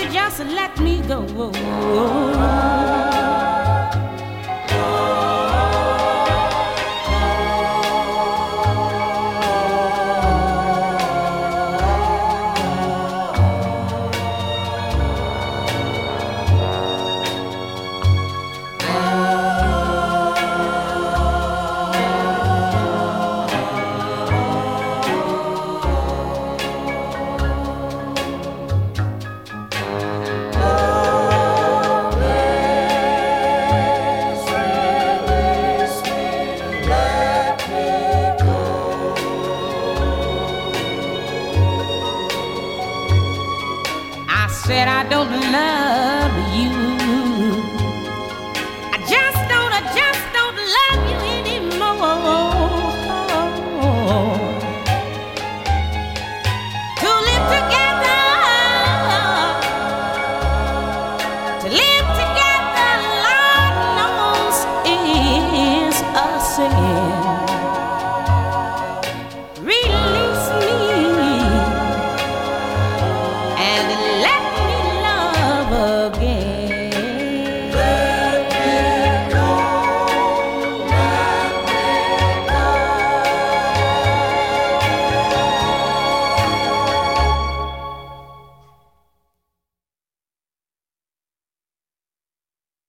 You just let me go? Said I don't love